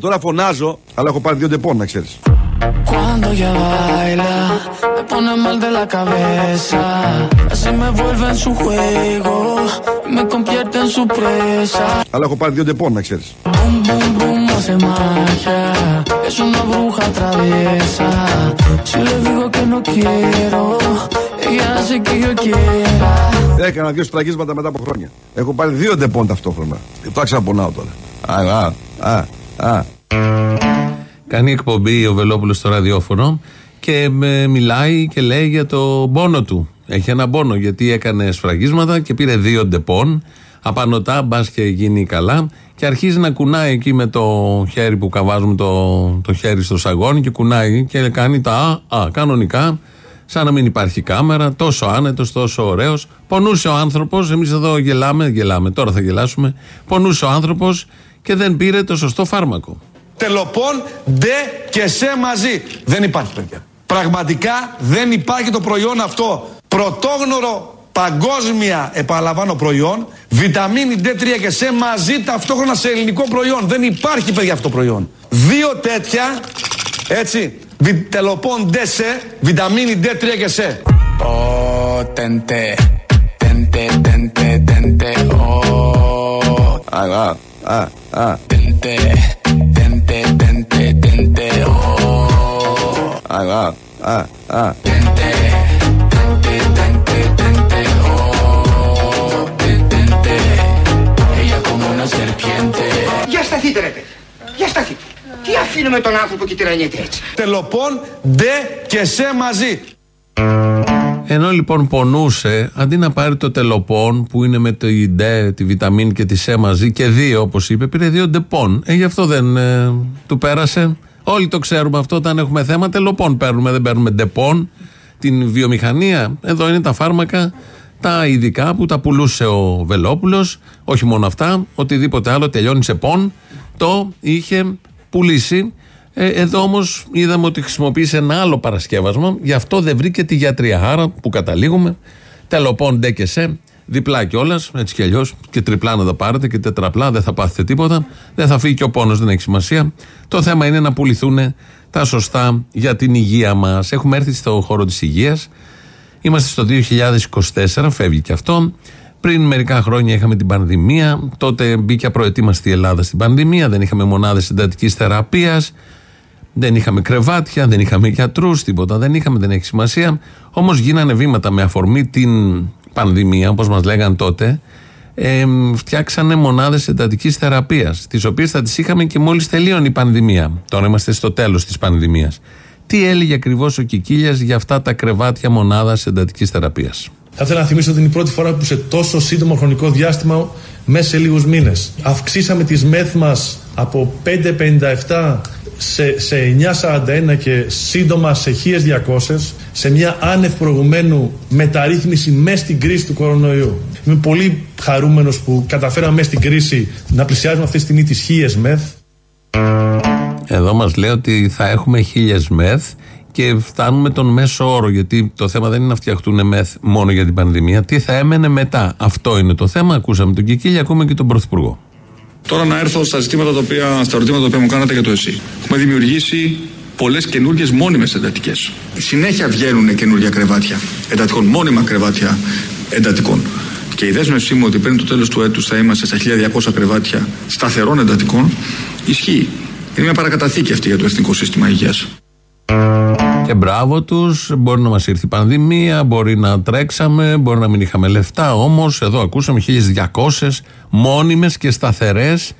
τώρα φωνάζω, αλλά έχω πάρει δύο Ντεπόν, να ξέρει. Cuando ella baila, me pone mal de la cabeza. Así me vuelve en su juego, me convierte en su presa. Αλλά έχω πάρει δύο Ντεπόν, να ξέρει. Boom, boom, boom, hace magia. Es una bruja traviesa. Si le digo que no quiero, ella hace que yo quiera. Έκανα δύο σφραγίσματα μετά από χρόνια. Έχω πάρει δύο Ντεπόν ταυτόχρονα. Και τώρα ξαναπονάω τώρα. Α, α, α, α. Κάνει εκπομπή ο Βελόπουλος στο ραδιόφωνο και με μιλάει και λέει για το πόνο του. Έχει ένα πόνο γιατί έκανε σφραγίσματα και πήρε δύο Ντεπόν. Απανωτά, μπας και γίνει καλά. Και αρχίζει να κουνάει εκεί με το χέρι που βάζουμε το, το χέρι στο σαγόνι και κουνάει και κάνει τα α, α κανονικά. Σαν να μην υπάρχει κάμερα, τόσο άνετος, τόσο ωραίος. Πονούσε ο άνθρωπος, εμείς εδώ γελάμε, γελάμε, τώρα θα γελάσουμε. Πονούσε ο άνθρωπος και δεν πήρε το σωστό φάρμακο. Τελοπών, ντε και σε μαζί. Δεν υπάρχει, παιδιά. Πραγματικά δεν υπάρχει το προϊόν αυτό. Πρωτόγνωρο παγκόσμια, επαναλαμβάνω, προϊόν. Βιταμίνη D3 και σε μαζί ταυτόχρονα σε ελληνικό προϊόν. Δεν υπάρχει, παιδιά, αυτό το προϊόν. Δύο τέτοια, έτσι, βι, τελοπών D σε, βιταμίνη D3 και σε. Potente, tente, tente, tente, oh. Α, α, α, α, Tente, tente, tente, tente, oh. α, α, α, α. Tente, tente, tente, tente, oh. Tente, ella como una serpiente. Για σταθείτε ρε παιδί. Για σταθείτε. Τι αφήνουμε τον άνθρωπο και τυραννιέται έτσι. Τελοπών, ντε και σε μαζί. Ενώ λοιπόν πονούσε, αντί να πάρει το τελοπών που είναι με το D, τη βιταμίνη και τη C μαζί και δύο όπως είπε, πήρε δύο Ντεπόν. Ε, γι' αυτό δεν ε, του πέρασε. Όλοι το ξέρουμε αυτό. Όταν έχουμε θέμα, τελοπών παίρνουμε, δεν παίρνουμε Ντεπόν. Την βιομηχανία, εδώ είναι τα φάρμακα, τα ειδικά που τα πουλούσε ο Βελόπουλος. Όχι μόνο αυτά, οτιδήποτε άλλο τελειώνει σε πον, το είχε πουλήσει. Ε, εδώ όμως είδαμε ότι χρησιμοποίησε ένα άλλο παρασκεύασμα, γι' αυτό δεν βρήκε τη γιατρία. Άρα που καταλήγουμε, τελοπών ντε και σε, διπλά κιόλας, έτσι κι αλλιώς, και τριπλά να τα πάρετε και τετραπλά, δεν θα πάθετε τίποτα. Δεν θα φύγει και ο πόνος, δεν έχει σημασία. Το θέμα είναι να πουληθούν τα σωστά για την υγεία μας. Έχουμε έρθει στο χώρο της υγείας. Είμαστε στο 2024, φεύγει και αυτό. Πριν μερικά χρόνια είχαμε την πανδημία. Τότε μπήκε απροετοίμαστη η Ελλάδα στην πανδημία. Δεν είχαμε μονάδες εντατική θεραπείας. Δεν είχαμε κρεβάτια, δεν είχαμε γιατρούς, τίποτα δεν είχαμε, δεν έχει σημασία. Όμως γίνανε βήματα με αφορμή την πανδημία, όπως μας λέγαν τότε. Ε, φτιάξανε μονάδες εντατικής θεραπείας, τις οποίες θα τις είχαμε και μόλις τελείωνε η πανδημία. Τώρα είμαστε στο τέλος της πανδημίας. Τι έλεγε ακριβώς ο Κικίλιας για αυτά τα κρεβάτια μονάδας εντατικής θεραπείας; Θα ήθελα να θυμίσω ότι είναι η πρώτη φορά που σε τόσο σύντομο χρονικό διάστημα, μέσα σε λίγους μήνες, αυξήσαμε τις μεθ μας από 5,57 σε, σε 9,41 και σύντομα σε 1.200 σε μια άνευ προηγουμένου μεταρρύθμιση μέσα στην κρίση του κορονοϊού. Είμαι πολύ χαρούμενος που καταφέραμε μέσα στην κρίση να πλησιάζουμε αυτή τη στιγμή τις 1.000 μεθ. Εδώ μας λέει ότι θα έχουμε χίλιες μεθ και φτάνουμε τον μέσο όρο. Γιατί το θέμα δεν είναι να φτιαχτούν μεθ μόνο για την πανδημία. Τι θα έμενε μετά. Αυτό είναι το θέμα. Ακούσαμε τον Κικίλη, ακούμε και τον Πρωθυπουργό. Τώρα να έρθω στα, ζητήματα τα οποία, στα ερωτήματα τα οποία μου κάνατε για το ΕΣΥ. Έχουμε δημιουργήσει πολλές καινούργιες μόνιμες εντατικές. Συνέχεια βγαίνουν καινούργια κρεβάτια εντατικών, μόνιμα κρεβάτια εντατικών. Και η δέσμευσή μου ότι πριν το τέλος του έτους θα είμαστε στα 1200 κρεβάτια σταθερών εντατικών ισχύει. Είναι μια παρακαταθήκη αυτή για το Εθνικό Σύστημα Υγείας. Και μπράβο τους. Μπορεί να μας ήρθε η πανδημία, μπορεί να τρέξαμε, μπορεί να μην είχαμε λεφτά. Όμως εδώ ακούσαμε 1200 μόνιμες και σταθερές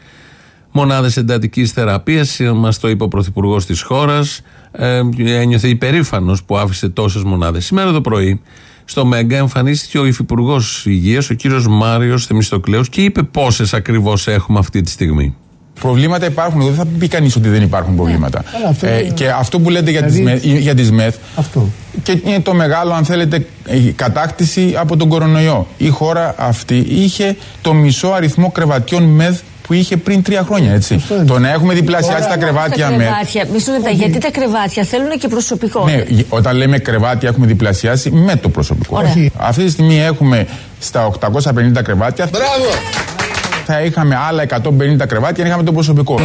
μονάδες εντατικής θεραπείας. Μας το είπε ο Πρωθυπουργός της χώρας. Ε, ένιωθε υπερήφανος που άφησε τόσες μονάδες. Σήμερα το πρωί στο Μέγκα εμφανίστηκε ο Υφυπουργός Υγείας, ο κύριος Μάριος Θεμιστοκλέου, και είπε πόσες ακριβώς έχουμε αυτή τη στιγμή. Προβλήματα υπάρχουν. Δεν θα πει κανείς ότι δεν υπάρχουν προβλήματα. αυτό ε, είναι- και αυτό που λέτε για, τις, Δηλαδή- με- για τις ΜΕΘ Αυτό. και είναι το μεγάλο, αν θέλετε, η κατάκτηση από τον κορονοϊό. Η χώρα αυτή είχε το μισό αριθμό κρεβατιών ΜΕΘ που είχε πριν τρία χρόνια, έτσι. Αυτό είναι. Το να έχουμε διπλασιάσει Τώρα, τα κρεβάτια τα ΜΕΘ. κρεβάτια, μισό λεπτά, γιατί τα κρεβάτια θέλουν και προσωπικό. Ναι, όταν λέμε κρεβάτια έχουμε διπλασιάσει με το προσωπικό. Ωραία. Αυτή τη στιγμή έχουμε στα 850 κρεβάτια. Θα είχαμε άλλα 150 κρεβάτια και είχαμε το προσωπικό.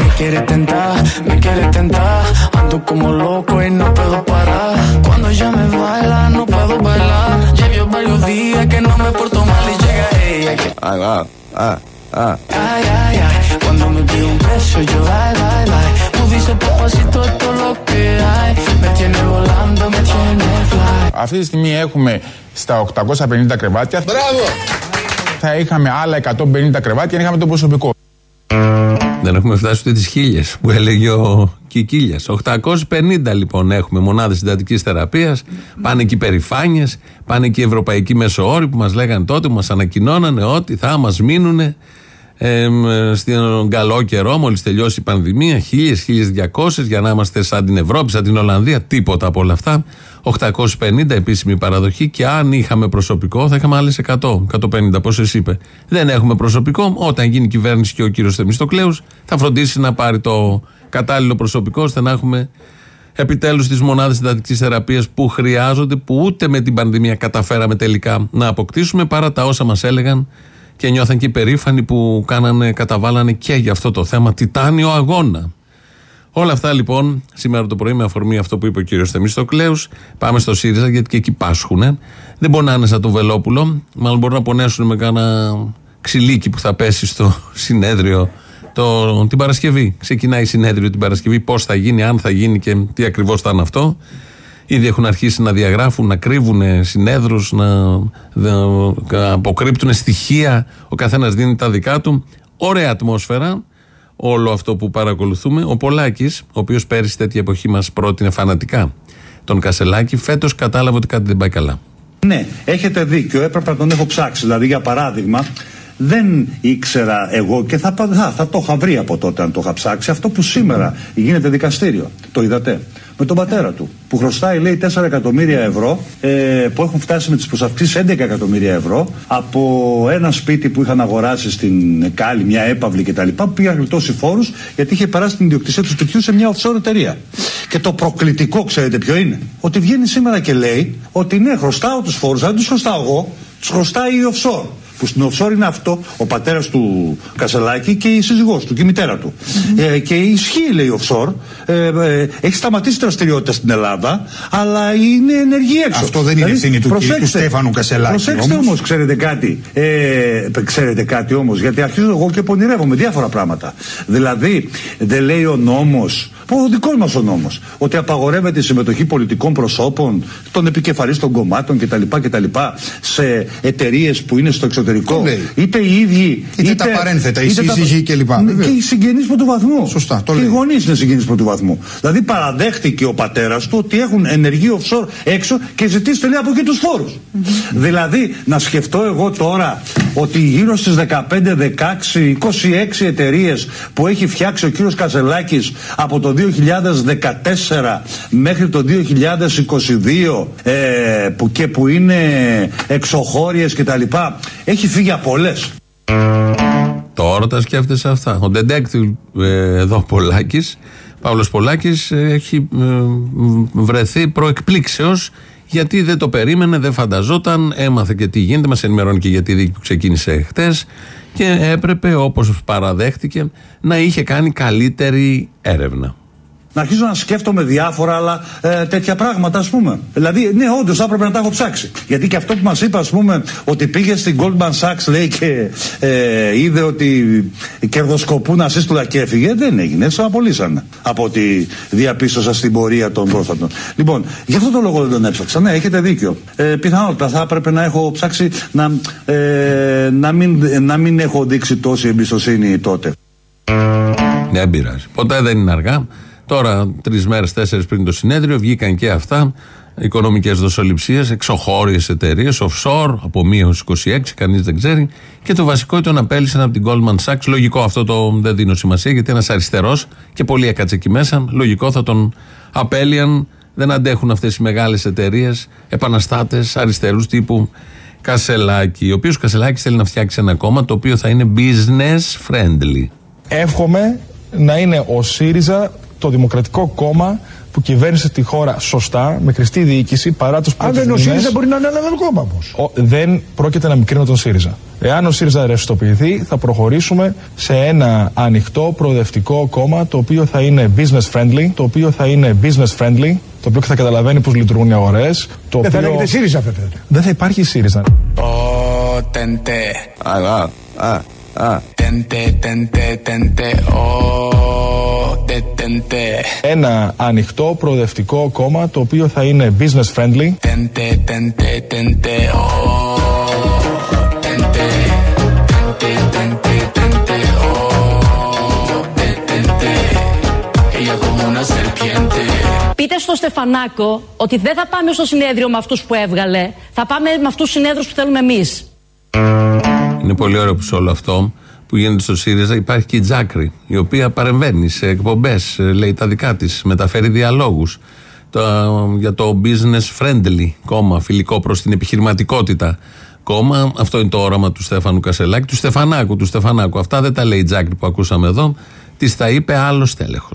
Αυτή τη στιγμή έχουμε στα 850 κρεβάτια. Μπράβο! Θα είχαμε άλλα 150 κρεβάτια αν είχαμε το προσωπικό. Δεν έχουμε φτάσει ούτε τις χίλιες που έλεγε ο Κικίλιας. 850 λοιπόν έχουμε μονάδες συντατικής θεραπείας. Πάνε εκεί περηφάνειες, πάνε εκεί οι ευρωπαϊκοί μεσοόροι που μας λέγανε τότε, που μας ανακοινώνανε ότι θα μας μείνουν ε, στον καλό καιρό, μόλις τελειώσει η πανδημία, 1000-1200 για να είμαστε σαν την Ευρώπη, σαν την Ολλανδία. Τίποτα από όλα αυτά. 850 επίσημη παραδοχή και αν είχαμε προσωπικό θα είχαμε άλλες 100, 150, πώ εσύ είπε. Δεν έχουμε προσωπικό. Όταν γίνει η κυβέρνηση και ο κύριος Θεμιστοκλέους θα φροντίσει να πάρει το κατάλληλο προσωπικό ώστε να έχουμε επιτέλους τις μονάδες συντατική θεραπείας που χρειάζονται, που ούτε με την πανδημία καταφέραμε τελικά να αποκτήσουμε παρά τα όσα μας έλεγαν και νιώθαν και υπερήφανοι που κάνανε, καταβάλανε και για αυτό το θέμα τιτάνιο αγώνα. Όλα αυτά λοιπόν σήμερα το πρωί με αφορμή αυτό που είπε ο κύριος Θεμιστοκλέους. Πάμε στο ΣΥΡΙΖΑ γιατί και εκεί πάσχουνε. Δεν μπορεί να είναι σαν το Βελόπουλο. Μάλλον μπορούν να πονέσουν με κάνα ξυλίκι που θα πέσει στο συνέδριο το, την Παρασκευή. Ξεκινάει συνέδριο την Παρασκευή. Πώς θα γίνει, αν θα γίνει και τι ακριβώς θα είναι αυτό. Ήδη έχουν αρχίσει να διαγράφουν, να κρύβουν συνέδρους, να, να αποκρύπτουν στοιχεία. Ο καθένας δίνει τα δικά του. Ωραία ατμόσφαιρα όλο αυτό που παρακολουθούμε. Ο Πολάκης, ο οποίος πέρυσι τέτοια εποχή μας πρότεινε φανατικά τον Κασελάκη, φέτος κατάλαβε ότι κάτι δεν πάει καλά. Ναι, έχετε δίκιο. Έπρεπε να τον έχω ψάξει. Δηλαδή, για παράδειγμα, δεν ήξερα εγώ και θα, θα, θα το είχα βρει από τότε αν το είχα ψάξει αυτό που σήμερα γίνεται δικαστήριο. Το είδατε. Με τον πατέρα του που χρωστάει λέει 4 εκατομμύρια ευρώ ε, που έχουν φτάσει με τις προσαυξήσεις 11 εκατομμύρια ευρώ από ένα σπίτι που είχαν αγοράσει στην Κάλλη, μια έπαυλη κτλ. που πήγαν γλιτώσει φόρους γιατί είχε περάσει την ιδιοκτησία του σπιτιού σε μια offshore εταιρεία. Και το προκλητικό ξέρετε ποιο είναι; Ότι βγαίνει σήμερα και λέει ότι ναι χρωστάω τους φόρους, δεν τους χρωστάω εγώ, τους χρωστάει η offshore που στην offshore είναι αυτό ο πατέρας του Κασελάκη και η σύζυγός του και η μητέρα του. Ε, και ισχύει, λέει, offshore. Ε, ε, έχει σταματήσει δραστηριότητα στην Ελλάδα, αλλά είναι ενεργή έξω. Αυτό δεν είναι ευθύνη του, προσέξτε, του Στέφανου Κασελάκη. Προσέξτε όμως, ξέρετε κάτι. Ε, ξέρετε κάτι όμως, γιατί αρχίζω εγώ και πονηρεύομαι διάφορα πράγματα. Δηλαδή, δεν λέει ο νόμο ο δικός μας ο νόμος. Ότι απαγορεύεται η συμμετοχή πολιτικών προσώπων, των επικεφαλής των κομμάτων κτλ. κτλ σε εταιρείες που είναι στο εξωτερικό. Είτε οι ίδιοι. Είτε, είτε τα παρένθετα, οι σύζυγοι κλπ. Και οι συγγενείς πρώτου βαθμού. Σωστά. Το και οι γονείς είναι συγγενείς πρώτου βαθμού. Δηλαδή παραδέχτηκε ο πατέρας του ότι έχουν ενεργή offshore έξω και ζητήστε λέει από εκεί τους φόρους. Δηλαδή να σκεφτώ εγώ τώρα ότι γύρω στις 15, 16, 26 εταιρείες που έχει φτιάξει ο κύριος Κασελάκης από το 2014 μέχρι το 2022 ε, που και που είναι εξωχώριες και τα λοιπά έχει φύγει από όλες Τώρα τα σκέφτεσαι αυτά. Ο detective ε, εδώ Πολάκης Παύλος Πολάκης έχει ε, βρεθεί προεκπλήξεως γιατί δεν το περίμενε, δεν φανταζόταν, έμαθε και τι γίνεται, μας ενημερώνει και για τη δίκη που ξεκίνησε χτες και έπρεπε όπως παραδέχτηκε να είχε κάνει καλύτερη έρευνα να αρχίσω να σκέφτομαι διάφορα άλλα ε, τέτοια πράγματα, ας πούμε. Δηλαδή, ναι, όντως θα έπρεπε να τα έχω ψάξει. Γιατί και αυτό που μας είπε, ας πούμε, ότι πήγε στην Goldman Sachs, λέει, και ε, είδε ότι κερδοσκοπούν ασύστολα και έφυγε, δεν έγινε. Έτσι τον απολύσανε. Από ό,τι διαπίστωσα στην πορεία των πρόσφατων. Λοιπόν, γι' αυτό το λόγο δεν τον έψαξα. Ναι, έχετε δίκιο. Ε, πιθανότατα θα έπρεπε να έχω ψάξει να, ε, να, μην, να μην έχω δείξει τόση εμπιστοσύνη τότε. Δεν πειράζει. Ποτέ δεν είναι αργά. Τώρα, τρεις μέρες, τέσσερις πριν το συνέδριο, βγήκαν και αυτά. Οικονομικές δοσοληψίες, εξωχώριες εταιρείες, offshore, από 1 έως 26, κανείς δεν ξέρει. Και το βασικό ήταν απέλησαν από την Goldman Sachs. Λογικό αυτό το δεν δίνω σημασία, γιατί ένας αριστερός και πολλοί έκατσε εκεί μέσα. Λογικό θα τον απέλυαν. Δεν αντέχουν αυτές οι μεγάλες εταιρείες, επαναστάτες, αριστερούς τύπου Κασελάκη. Ο οποίος Κασελάκης θέλει να φτιάξει ένα κόμμα το οποίο θα είναι business friendly. Εύχομαι να είναι ο ΣΥΡΙΖΑ το Δημοκρατικό Κόμμα που κυβέρνησε τη χώρα σωστά, με χρηστή διοίκηση, παρά τους Αν δεν είναι ο ΣΥΡΙΖΑ, μπορεί να είναι ένα άλλο κόμμα όμως. Δεν πρόκειται να μικρύνω τον ΣΥΡΙΖΑ. Εάν ο ΣΥΡΙΖΑ ρευστοποιηθεί, θα προχωρήσουμε σε ένα ανοιχτό, προοδευτικό κόμμα, το οποίο θα είναι business friendly, το οποίο θα είναι business friendly, το οποίο θα καταλαβαίνει πώς λειτουργούν οι αγορές. Δεν θα λέγεται ΣΥΡΙΖΑ, βέβαια. Δεν θα υπάρχει ΣΥΡΙΖΑ. Oh, tente. Ah, Ένα ανοιχτό, προοδευτικό κόμμα, το οποίο θα είναι business friendly. Tente, tente, tente. Oh, tente. Tente, tente, tente. Oh, detente. Ella como una serpiente. Πείτε στο Στεφανάκο ότι δεν θα πάμε στο συνέδριο με αυτούς που έβγαλε. Θα πάμε με αυτούς τους συνέδρους που θέλουμε εμείς. Είναι πολύ ωραίο που σε όλο αυτό που γίνεται στο ΣΥΡΙΖΑ υπάρχει και η Τζάκρη, η οποία παρεμβαίνει σε εκπομπές, λέει τα δικά της, μεταφέρει διαλόγους για το business friendly κόμμα, φιλικό προς την επιχειρηματικότητα κόμμα. Αυτό είναι το όραμα του Στέφανου Κασελάκη, του Στεφανάκου. Του Στεφανάκου. Αυτά δεν τα λέει η Τζάκρη που ακούσαμε εδώ. Της τα είπε άλλος τέλεχο.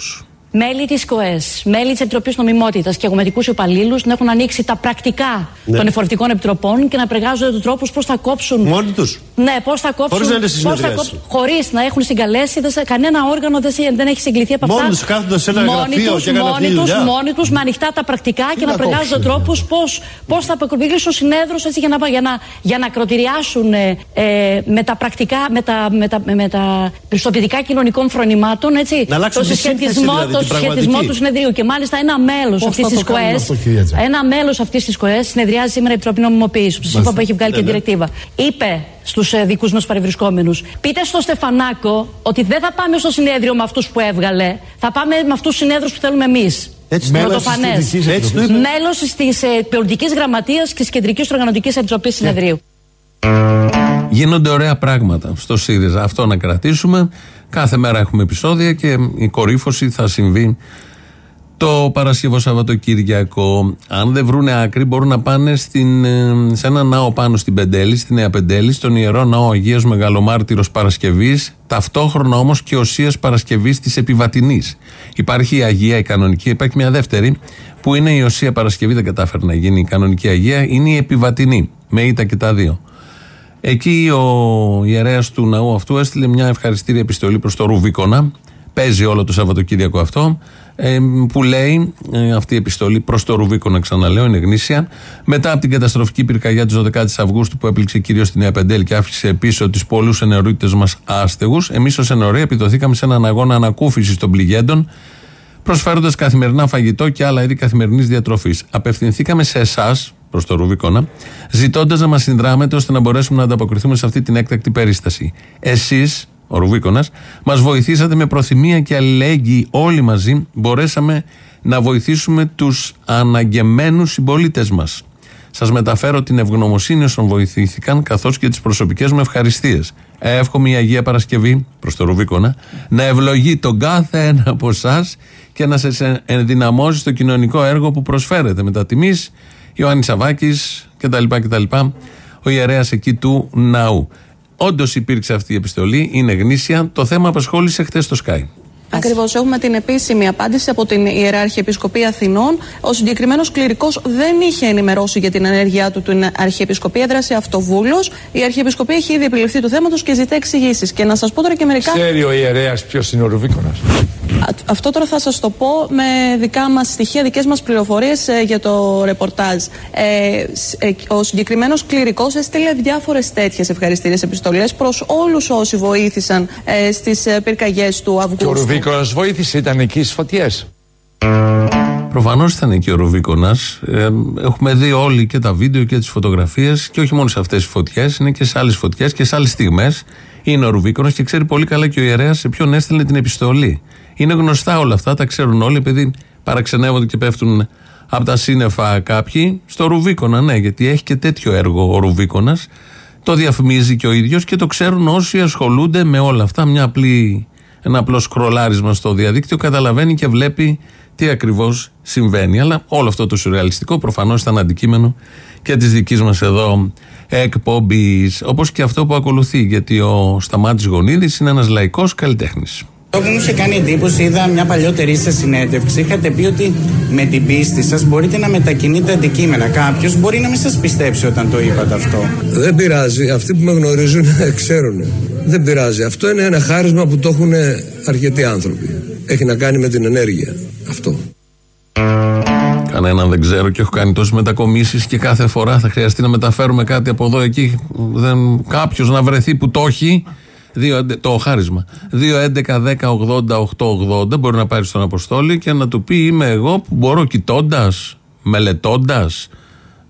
Μέλη της ΚΟΕΣ, μέλη της Επιτροπής Νομιμότητας και εγωματικού υπαλλήλους να έχουν ανοίξει τα πρακτικά Ναι. των εφορευτικών επιτροπών και να περγάζονται του τρόπους πώς θα κόψουν. Μόνοι τους. Ναι, πώς θα κόψουν. Χωρίς να είναι στη πώς θα συνεδρίαση. κόψουν- Χωρίς να έχουν συγκαλέσει, δεν σε- κανένα όργανο δεν, σε- δεν έχει συγκληθεί από Μόνοι αυτά. τους κάθονται σε ένα Μόνοι γραφείο τους, και έκαναν μόνοι αυτή τη τους, δουλειά. μόνοι τους, με ανοιχτά τα πρακτικά και να να πρεργάζονται κόψουν, τρόπους πώ θα αποκρουμπήσουν συνέδρους για να, για, να, για να κροτηριάσουν ε, ε, με τα πρακτικά, με τα, με τα, με τα πιστοποιητικά κοινωνικών φρονημάτων, έτσι, Να αλλάξουν το τη σύνθεση, συσχετισμό, δηλαδή, το την συσχετισμό πραγματική. του συνεδρίου. Και μάλιστα ένα μέλος Πώς αυτής θα της το κάνουν ΚΟΕΣ, αυτό, κυρία Τζάκη; ένα μέλος αυτής της ΚΟΕΣ συνεδριάζει σήμερα η Επιτροπή Νομιμοποίησης, που σας είπα που έχει βγάλει και Ναι, ναι. διρεκτίβα. Είπε στους δικούς μας παρευρισκόμενους, πείτε στο Στεφανάκο ότι δεν θα πάμε στο συνέδριο με αυτούς που έβγαλε, θα πάμε με αυτούς τους συνέδρους που θέλουμε εμείς. Έτσι το είπε. Πρωτοφανέ. Έτσι το είπε. Μέλος της ε, Πολιτικής Γραμματείας και της Κεντρικής Οργανωτικής Επιτροπής Συνεδρίου. Γίνονται ωραία πράγματα στο ΣΥΡΙΖΑ. Αυτό να κρατήσουμε. Κάθε μέρα έχουμε επεισόδια και η κορύφωση θα συμβεί το Παρασκευό Σαββατοκύριακο. Αν δεν βρούνε άκρη, μπορούν να πάνε στην, ε, σε ένα ναό πάνω στην Πεντέλη, στη Νέα Πεντέλη, στον ιερό ναό Αγίας Μεγαλομάρτυρος Παρασκευής, ταυτόχρονα όμως και οσίας Παρασκευής της Επιβατινής. Υπάρχει η Αγία, η κανονική, υπάρχει μια δεύτερη, που είναι η οσία Παρασκευή, δεν κατάφερε να γίνει η κανονική Αγία, είναι η Επιβατινή, με ήττα και τα δύο. Εκεί ο ιερέας του ναού αυτού έστειλε μια ευχαριστήρια επιστολή προς το Ρουβίκονα. Παίζει όλο το Σαββατοκύριακο αυτό. ε, που λέει ε, αυτή η επιστολή προς το Ρουβίκονα, ξαναλέω, είναι γνήσια. Μετά από την καταστροφική πυρκαγιά της 12η Αυγούστου που έπληξε κυρίως τη Νέα Πεντέλη και άφησε πίσω τους πολλούς ενερούτε μας άστεγους, εμείς ως ενορία επιδοθήκαμε σε έναν αγώνα ανακούφισης των πληγέντων προσφέροντας καθημερινά φαγητό και άλλα είδη καθημερινής διατροφής. Απευθυνθήκαμε σε εσάς, προς το Ρουβίκονα, ζητώντας να μας συνδράμετε ώστε να μπορέσουμε να ανταποκριθούμε σε αυτή την έκτακτη περίσταση. Εσείς, ο Ρουβίκονα, μας βοηθήσατε με προθυμία και αλληλέγγυη όλοι μαζί, μπορέσαμε να βοηθήσουμε τους αναγκεμένους συμπολίτες μας. Σας μεταφέρω την ευγνωμοσύνη όσων βοηθήθηκαν, καθώς και τις προσωπικές μου ευχαριστίες. Εύχομαι η Αγία Παρασκευή, προς το Ρουβίκονα, να ευλογεί τον κάθε ένα από εσάς και να σας ενδυναμώσει στο κοινωνικό έργο που προσφέρετε. Με τα τιμής, Ιωάννης Σαββάκης κτλ. κτλ. Ο ιερέας εκεί του ναού. Όντως υπήρξε αυτή η επιστολή, είναι γνήσια. Το θέμα απασχόλησε χθες στο Sky. Ακριβώς. Έχουμε την επίσημη απάντηση από την Ιεράρχη Επισκοπή Αθηνών. Ο συγκεκριμένος κληρικός δεν είχε ενημερώσει για την ενέργειά του την Αρχιεπισκοπή, έδρασε αυτοβούλος. Η Αρχιεπισκοπή έχει ήδη επιληφθεί του θέματος και ζητά εξηγήσεις. Και να σας πω τώρα και μερικά. Ξέρει ο ιερέας ποιος είναι ο Ρουβίκονας; Α, Αυτό τώρα θα σας το πω με δικά μας στοιχεία, δικές μας πληροφορίες ε, για το ρεπορτάζ. Ε, σ- ε, ο συγκεκριμένος κληρικός έστειλε διάφορες τέτοιες ευχαριστήριες επιστολές προς όλους όσοι βοήθησαν ε, στις ε, πυρκαγιές του Και ο Αυγούστου. Ρουβίκονας βοήθησε, ήταν εκεί στις φωτιές. Προφανώς ήταν εκεί ο Ρουβίκονας. Ε, έχουμε δει όλοι και τα βίντεο και τις φωτογραφίες και όχι μόνο σε αυτές τις φωτιές, είναι και σε άλλες φωτιές και σε άλλες στιγμές. Είναι ο Ρουβίκονας και ξέρει πολύ καλά και ο ιερέας σε ποιον έστειλε την επιστολή. Είναι γνωστά όλα αυτά, τα ξέρουν όλοι, επειδή παραξενεύονται και πέφτουν από τα σύννεφα κάποιοι. Στο Ρουβίκονα, ναι, γιατί έχει και τέτοιο έργο ο Ρουβίκονας. Το διαφημίζει και ο ίδιος και το ξέρουν όσοι ασχολούνται με όλα αυτά. Μια απλή, ένα απλό σκρολάρισμα στο διαδίκτυο καταλαβαίνει και βλέπει τι ακριβώς συμβαίνει. Αλλά όλο αυτό το σουρεαλιστικό προφανώς ήταν αντικείμενο και της δικής μας εδώ εκπομπής. Όπως και αυτό που ακολουθεί, γιατί ο Σταμάτης Γονίδης είναι ένας λαϊκός καλλιτέχνης. Αυτό που μου είχε κάνει εντύπωση, είδα μια παλιότερη σα συνέντευξη. Είχατε πει ότι με την πίστη σας μπορείτε να μετακινείτε αντικείμενα. Κάποιος μπορεί να μην σας πιστέψει όταν το είπατε αυτό. Δεν πειράζει. Αυτοί που με γνωρίζουν ξέρουν. Δεν πειράζει. Αυτό είναι ένα χάρισμα που το έχουν αρκετοί άνθρωποι. Έχει να κάνει με την ενέργεια. Αυτό. Κανέναν δεν ξέρω και έχω κάνει τόσες μετακομίσεις και κάθε φορά θα χρειαστεί να μεταφέρουμε κάτι από εδώ εκεί. Δεν, κάποιος να βρεθεί που το έχει. Δύο, το χάρισμα. 2-11-10-80-8-80 μπορεί να πάρεις στον Αποστόλη και να του πει Είμαι εγώ που μπορώ κοιτώντας, μελετώντας,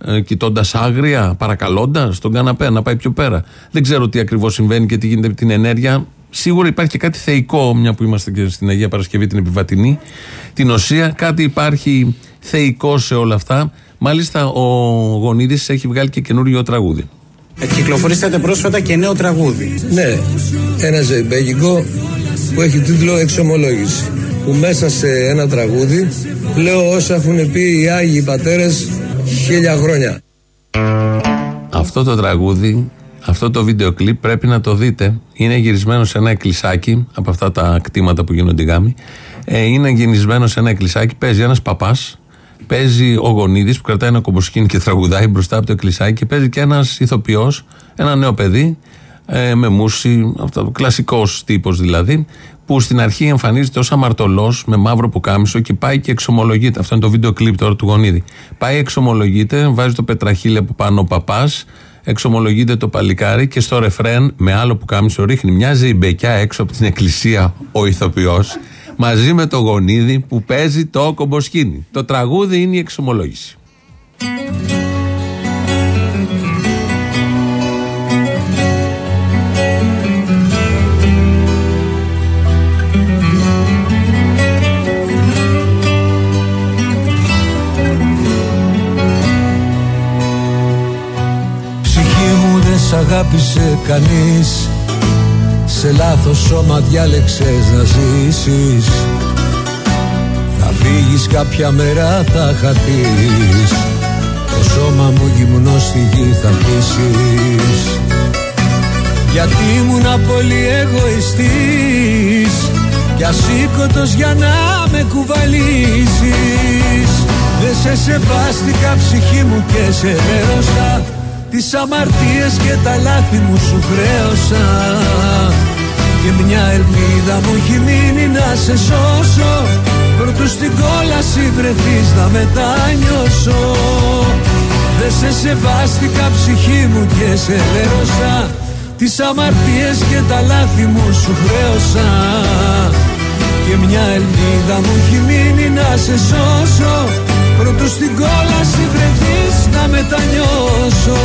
ε, κοιτώντας άγρια, παρακαλώντας τον καναπέ να πάει πιο πέρα. Δεν ξέρω τι ακριβώς συμβαίνει και τι γίνεται με την ενέργεια. Σίγουρα υπάρχει και κάτι θεϊκό, μια που είμαστε και στην Αγία Παρασκευή την επιβατινή, την οσία. Κάτι υπάρχει θεϊκό σε όλα αυτά. Μάλιστα, ο Γονίδης έχει βγάλει και καινούριο τραγούδι. Ε, κυκλοφορήσατε πρόσφατα και νέο τραγούδι. Ναι, ένα ζεϊμπέγικο που έχει τίτλο Εξομολόγηση. Που μέσα σε ένα τραγούδι λέω όσα έχουν πει οι Άγιοι Πατέρες χίλια χρόνια. Αυτό το τραγούδι, αυτό το βίντεο κλιπ πρέπει να το δείτε. Είναι γυρισμένο σε ένα εκκλησάκι από αυτά τα κτήματα που γίνονται γάμοι. Ε, είναι γυρισμένο σε ένα εκκλησάκι. Παίζει ένας παπάς, παίζει ο Γονίδης που κρατάει ένα κομποσκίνη και τραγουδάει μπροστά από το εκκλησάκι και παίζει και ένας ηθοποιός, ένα νέο παιδί ε, με μουσι, κλασικός τύπος δηλαδή, που στην αρχή εμφανίζεται ως αμαρτωλός με μαύρο πουκάμισο και πάει και εξομολογείται. Αυτό είναι το βίντεο κλιπ τώρα του Γονίδη. Πάει, εξομολογείται, βάζει το πετραχίλι από πάνω ο παπάς, εξομολογείται το παλικάρι και στο ρεφρέν με άλλο πουκάμισο ρίχνει μια ζεϊμπεκιά έξω από την εκκλησία ο ηθοποιός μαζί με το γονίδι που παίζει το κομποσκίνη. Το τραγούδι είναι η εξομολόγηση. Ψυχή μου δεν σ' αγάπησε κανείς σε λάθος σώμα διάλεξες να ζήσεις. Θα φύγεις κάποια μέρα θα χαθείς. Το σώμα μου γυμνός στη γη θα αφήσεις Γιατί ήμουν πολύ εγωιστής Κι ασήκωτος για να με κουβαλήσεις. Δεν σε σεβάστηκα ψυχή μου και σε λέρωσα Τις αμαρτίες και τα λάθη μου σου χρέωσα. Και μια ελπίδα μου έχει μείνει να σε σώσω. Προτού στην κόλαση βρεθείς να μετάνιωσω. Δεν σε σεβάστηκα ψυχή μου και σε λέρωσα Τις αμαρτίες και τα λάθη μου σου χρέωσα. Και μια ελπίδα μου έχει μείνει να σε σώσω Προτού στην κόλαση βρεθείς να μετανιώσω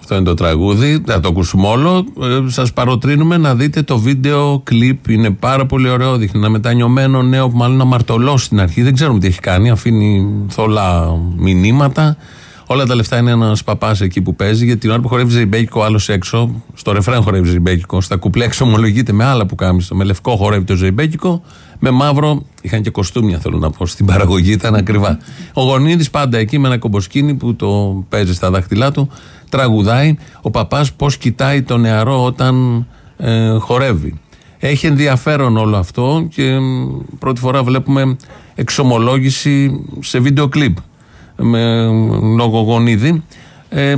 Αυτό είναι το τραγούδι, θα το ακούσουμε όλο. Ε, Σας παροτρύνουμε να δείτε το βίντεο κλιπ. Είναι πάρα πολύ ωραίο. Δείχνει ένα μετανιωμένο νέο, που μάλλον αμαρτωλό στην αρχή. Δεν ξέρουμε τι έχει κάνει. Αφήνει θολά μηνύματα. Όλα τα λεφτά είναι ένας παπάς εκεί που παίζει. Γιατί την ώρα που χορεύει ζεϊμπέκικο, άλλος έξω, στο ρεφρέν χορεύει ζεϊμπέκικο, στα κουπλέ εξομολογείται με άλλα που κάνει. Με λευκό χορεύει το ζεϊμπέκικο, με μαύρο. Είχαν και κοστούμια, θέλω να πω. Στην παραγωγή ήταν ακριβά. Ο Γονίδης πάντα εκεί με ένα κομποσκίνη που το παίζει στα δάχτυλά του, τραγουδάει. Ο παπάς πώς κοιτάει το νεαρό όταν ε, χορεύει. Έχει ενδιαφέρον όλο αυτό και μ, πρώτη φορά βλέπουμε εξομολόγηση σε βίντεο κλιπ με λόγο γονίδι. Ε,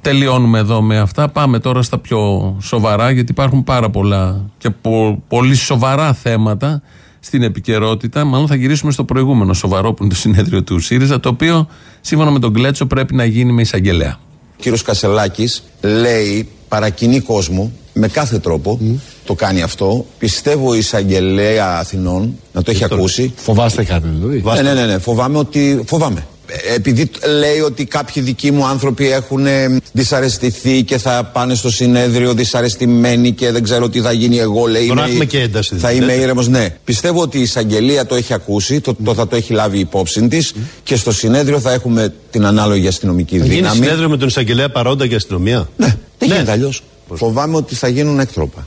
τελειώνουμε εδώ με αυτά. Πάμε τώρα στα πιο σοβαρά, γιατί υπάρχουν πάρα πολλά και πο- πολύ σοβαρά θέματα στην επικαιρότητα. Μάλλον θα γυρίσουμε στο προηγούμενο σοβαρό που είναι το συνέδριο του ΣΥΡΙΖΑ, το οποίο σύμφωνα με τον Κλέτσο πρέπει να γίνει με εισαγγελέα. Ο κύριος Κασελάκης λέει, παρακινεί κόσμο, με κάθε τρόπο το κάνει αυτό. Πιστεύω η εισαγγελέα Αθηνών να το έχει ακούσει. Φοβάστε κάτι δηλαδή. Ναι, ναι, ναι, ναι, φοβάμαι ότι. Φοβάμαι. Ε, Επειδή λέει ότι κάποιοι δικοί μου άνθρωποι έχουν ε, δυσαρεστηθεί και θα πάνε στο συνέδριο δυσαρεστημένοι και δεν ξέρω τι θα γίνει εγώ, λέει. Τώρα είμαι- έχουμε και ένταση, Θα δηλαδή. είμαι ήρεμος, ναι. Πιστεύω ότι η εισαγγελία το έχει ακούσει, το, το θα το έχει λάβει υπόψη της και στο συνέδριο θα έχουμε την ανάλογη αστυνομική Θα γίνει δύναμη. συνέδριο με τον εισαγγελέα παρόντα και αστυνομία; Δεν γίνεται αλλιώς. Φοβάμαι ότι θα γίνουν έκτροπα.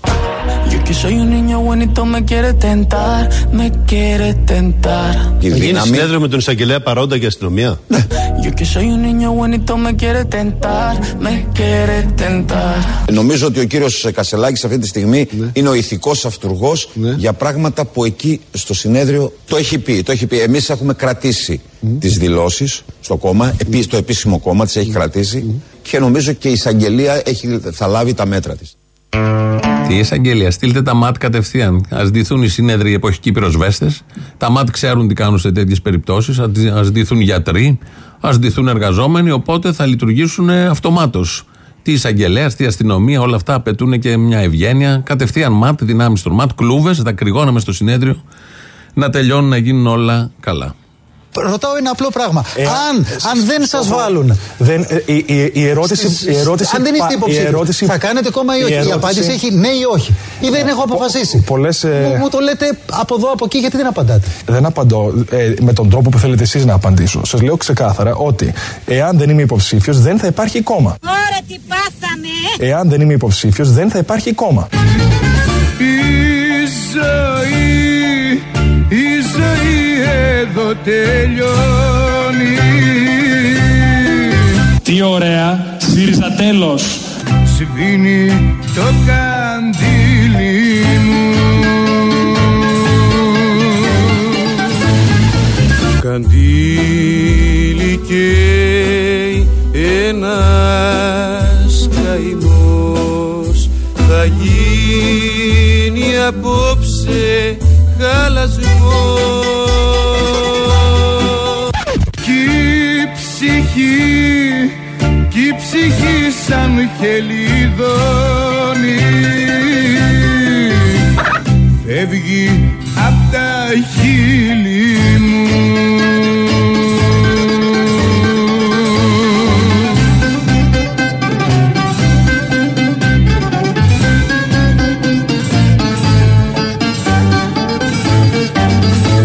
Yo que soy un niño bonito me quiere tentar, me quiere tentar. Η Θα γίνει δύναμη. συνέδριο με τον εισαγγελέα παρόντα και αστυνομία. Yo que soy un niño bonito me quiere tentar, me quiere tentar. Νομίζω ότι ο κύριος Κασελάκης αυτή τη στιγμή είναι ο ηθικός αυτούργος για πράγματα που εκεί στο συνέδριο το έχει πει. Το έχει πει. Εμείς έχουμε κρατήσει τις δηλώσεις στο κόμμα, επί, στο επίσημο κόμμα τις έχει κρατήσει και νομίζω και η εισαγγελία έχει, θα λάβει τα μέτρα τη. Τι εισαγγελία, στείλτε τα ΜΑΤ κατευθείαν. Α ντυθούν οι σύνεδροι οι εποχικοί πυροσβέστες. Τα ΜΑΤ ξέρουν τι κάνουν σε τέτοιες περιπτώσεις. Α ντυθούν γιατροί, ας ντυθούν εργαζόμενοι. Οπότε θα λειτουργήσουν αυτομάτως. Τι εισαγγελέα, τι αστυνομία, όλα αυτά απαιτούν και μια ευγένεια. Κατευθείαν ΜΑΤ, δυνάμεις των ΜΑΤ, κλούβες, τα κρυγώναμε στο συνέδριο. Να τελειώνουν να γίνουν όλα καλά. Ρωτάω ένα απλό πράγμα. Ε, αν, ε, αν δεν σας στόχο- βάλουν. Δεν, ε, η, η, η ερώτηση, η ερώτηση, αν δεν είστε πα- η υποψήφοι, ερώτηση- θα κάνετε κόμμα ή η όχι; Η, ερώτηση- απάντηση έχει ναι ή όχι. Ή δεν έχω αποφασίσει. πολλές, ε, Μου, μου το λέτε από εδώ, από εκεί, γιατί δεν απαντάτε; Δεν απαντώ ε, με τον τρόπο που θέλετε εσείς να απαντήσω. Σας λέω ξεκάθαρα ότι εάν δεν είμαι υποψήφιος δεν θα υπάρχει κόμμα. Ωραία τι πάθαμε Εάν δεν είμαι υποψήφιος δεν θα υπάρχει κόμμα. Η ζωή, η ζωή εδώ τελειώνει Τι ωραία, ΣΥΡΙΖΑ τέλος. Σβήνει το καντήλι μου σαν χελιδόνι Φεύγει απ' τα χείλη μου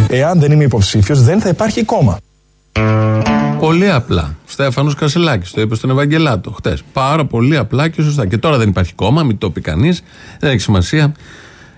Εάν δεν είμαι υποψήφιος δεν θα υπάρχει κόμμα. Πολύ απλά. Στέφανος Κασελάκης το είπε στον Ευαγγελάτο χτες. Πάρα πολύ απλά και σωστά. Και τώρα δεν υπάρχει κόμμα, μην το πει κανείς, δεν έχει σημασία.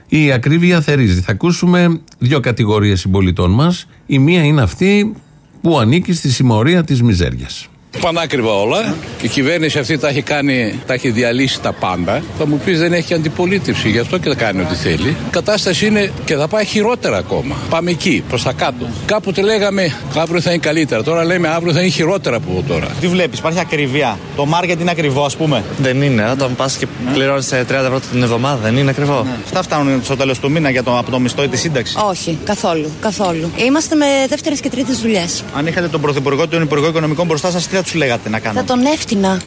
Η ακρίβεια θερίζει. Θα ακούσουμε δύο κατηγορίες συμπολιτών μας. Η μία είναι αυτή που ανήκει στη συμμορία της μιζέριας. Πανάκριβα όλα. Η κυβέρνηση αυτή τα έχει κάνει, τα έχει διαλύσει τα πάντα. Θα μου πεις δεν έχει αντιπολίτευση, γι' αυτό και θα κάνει ό,τι θέλει. Η κατάσταση είναι και θα πάει χειρότερα ακόμα. Πάμε εκεί, προς τα κάτω. Κάποτε λέγαμε αύριο θα είναι καλύτερα. Τώρα λέμε αύριο θα είναι χειρότερα από εδώ τώρα. Τι βλέπεις, υπάρχει ακριβία. Το μάρκετ είναι ακριβό, ας πούμε. Δεν είναι. Όταν πας και πληρώνει 30 ευρώ την εβδομάδα, δεν είναι ακριβό. Αυτά φτάνουν στο τέλος του μήνα για το, από το μισθό ή τη σύνταξη. Όχι, καθόλου, καθόλου. Είμαστε με δεύτερες και τρίτες δουλειές. Αν είχατε τον Πρωθυπουργό και τον Υπουργό Οικονομικών μπροστά σας, τι θα του λέγατε να Θα κάνουν. τον έφτινα.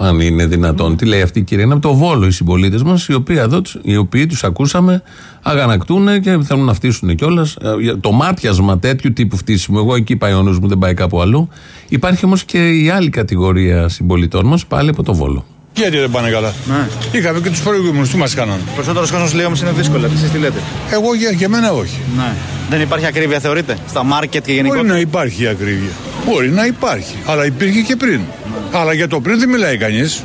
Αν είναι δυνατόν. Τι λέει αυτή η κυρία, είναι από το Βόλο οι συμπολίτες μας, οι οποίοι, εδώ, τους- οι οποίοι τους ακούσαμε, αγανακτούν και θέλουν να φτύσουν κιόλας. Το μάτιασμα τέτοιου τύπου φτύσιμου, εγώ εκεί πάει ο νους μου, δεν πάει κάπου αλλού. Υπάρχει όμως και η άλλη κατηγορία συμπολιτών μας, πάλι από το Βόλο. Γιατί δεν πάνε καλά. Ναι. Είχαμε και τους προηγούμενους, τι μας κάνανε; Περισσότερος κόσμος λέει όμως είναι δύσκολο. Εσεί τι λέτε; Εγώ για, για μένα όχι. Ναι. Δεν υπάρχει ακρίβεια, θεωρείτε, στα μάρκετ και γενικότερα; Μπορεί να υπάρχει η ακρίβεια. Μπορεί να υπάρχει. Αλλά υπήρχε και πριν. Ναι. Αλλά για το πριν δεν μιλάει κανείς.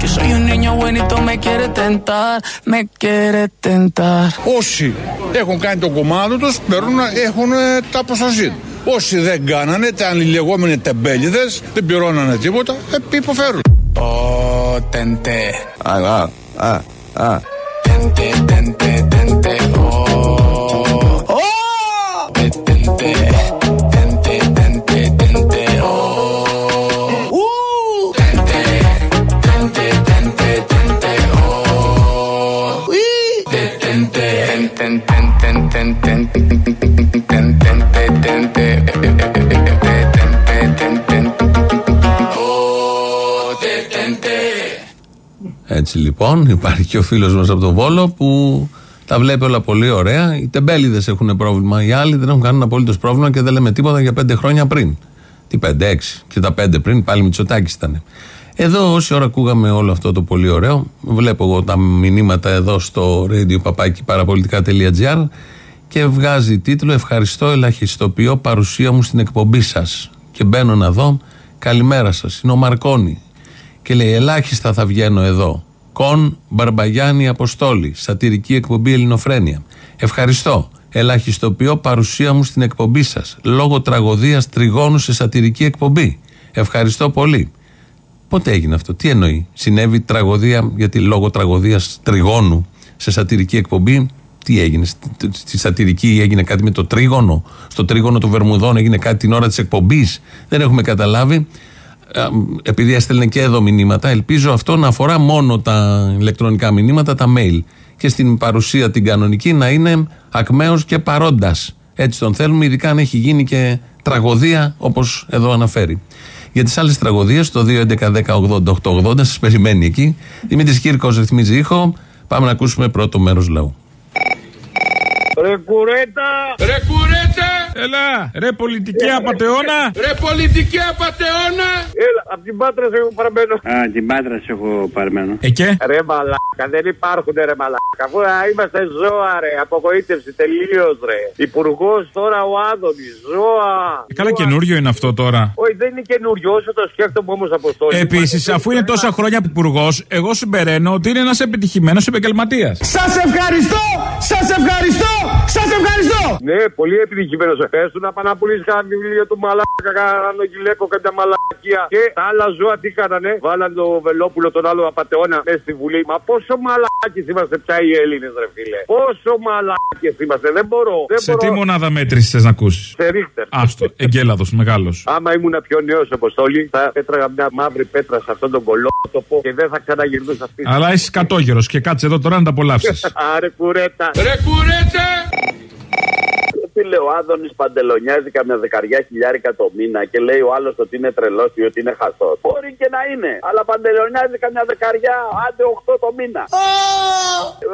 Yo que soy un niño bonito me quiere tentar, me quiere tentar. Yo que soy un niño bonito me quiere tentar, me quiere tentar. Όσοι έχουν κάνει το κομμάτι τους, παίρνουν, έχουν ε, τα ποσοστή. Όσοι δεν κάνανε, ήταν οι λεγόμενοι τεμπέληδες, δεν πληρώνανε τίποτα, ε, υποφέρουν. Oh, tente, Α, α, α, α. tente, tente, Έτσι λοιπόν, υπάρχει και ο φίλος μας από το Βόλο που τα βλέπει όλα πολύ ωραία. Οι τεμπέληδες έχουν πρόβλημα. Οι άλλοι δεν έχουν κανένα απολύτως πρόβλημα και δεν λέμε τίποτα για πέντε χρόνια πριν. Τι πέντε, έξι. Και τα πέντε πριν, πάλι Μητσοτάκης ήταν. Εδώ, όση ώρα ακούγαμε όλο αυτό το πολύ ωραίο, βλέπω εγώ τα μηνύματα εδώ στο radio παπάκι παραπολιτικά.gr και βγάζει τίτλο Ευχαριστώ, ελαχιστοποιώ παρουσία μου στην εκπομπή σας. Και μπαίνω να δω Καλημέρα σας. Είναι ο Μαρκόνη. Και λέει: Ελάχιστα θα βγαίνω εδώ. Κον Μπαρμπαγιάννη Αποστόλη. Σατυρική εκπομπή Ελληνοφρένια. Ευχαριστώ. Ελαχιστοποιώ παρουσία μου στην εκπομπή σας. Λόγω τραγωδίας τριγώνου σε σατυρική εκπομπή. Ευχαριστώ πολύ. Πότε έγινε αυτό, τι εννοεί; Συνέβη τραγωδία, γιατί λόγω τραγωδίας τριγώνου σε σατυρική εκπομπή, τι έγινε. Στη- Στη σατυρική έγινε κάτι με το τρίγωνο. Στο τρίγωνο των Βερμουδών έγινε κάτι την ώρα της εκπομπής. Δεν έχουμε καταλάβει. Ε, Επειδή έστελνε και εδώ μηνύματα, ελπίζω αυτό να αφορά μόνο τα ηλεκτρονικά μηνύματα, τα mail. Και στην παρουσία την κανονική να είναι ακμαίος και παρόντας. Έτσι τον θέλουμε, ειδικά αν έχει γίνει και τραγωδία, όπως εδώ αναφέρει. Για τις άλλες τραγωδίες, το 2.11.10.80.880 σας περιμένει εκεί. Δημήτρη Κύρκος ρυθμίζει ήχο. Πάμε να ακούσουμε πρώτο μέρος λαού. Ρε κουρέτα! Ρε κουρέτα! Έλα, ρε πολιτική απατεώνα. Ρε πολιτική απατεώνα! Έλα, απ' την Πάτρα σε έχω παραμένο. Α, την Πάτρα σε έχω παρμένο. Ε, και; Ρε μαλάκα, δεν υπάρχουν ρε μαλάκα. Αφού α, είμαστε ζώα ρε, απογοήτευση τελείως ρε. Υπουργός τώρα ο Άδωνης, ζώα. Ε, Καλά καινούριο είναι αυτό τώρα. Όχι, δεν είναι καινούριο, όσο το σκέφτομαι όμως αποστόλη. Επίσης, αφού είναι τόσα χρόνια υπουργός, εγώ συμπεραίνω ότι είναι ένας επιτυχημένος επαγγελματίας. Σας ευχαριστώ! Σας ευχαριστώ! Σας ευχαριστώ! Ναι, πολύ επιτυχημένος. Πε του να πάνε να πουλήσει κανένα βιβλίο του μαλάκα, κανένα γυλαίκο, κάποια μαλακία. Και τα άλλα ζώα τι κάνανε; Βάλαν το Βελόπουλο τον άλλο απαταιώνα μέσα στη Βουλή. Μα πόσο μαλάκι είμαστε πια οι Έλληνες, ρε φίλε. Πόσο μαλάκι είμαστε, δεν μπορώ. Δεν Σε μπορώ. τι μονάδα μέτρηση θες να ακούσεις; Σε ρίχτερ. Άστο, εγκέλαδος μεγάλος. Άμα ήμουν πιο νέος αποστόλη, θα έτραγα μια μαύρη πέτρα σε αυτόν τον κολότοπο και δεν θα ξαναγυρνούσα αυτή. Αλλά είσαι κατόγερο και κάτσε εδώ τώρα να τα απολαύσεις. Άρε κουρέτα. Ρε κουρέτα! Τι λέει ο Άδωνης παντελονιάζει καμιά δεκαριά χιλιάρικα το μήνα και λέει ο άλλος ότι είναι τρελός ή ότι είναι χαστό. Μπορεί και να είναι, αλλά παντελονιάζει καμιά δεκαριά, άντε 8 το μήνα.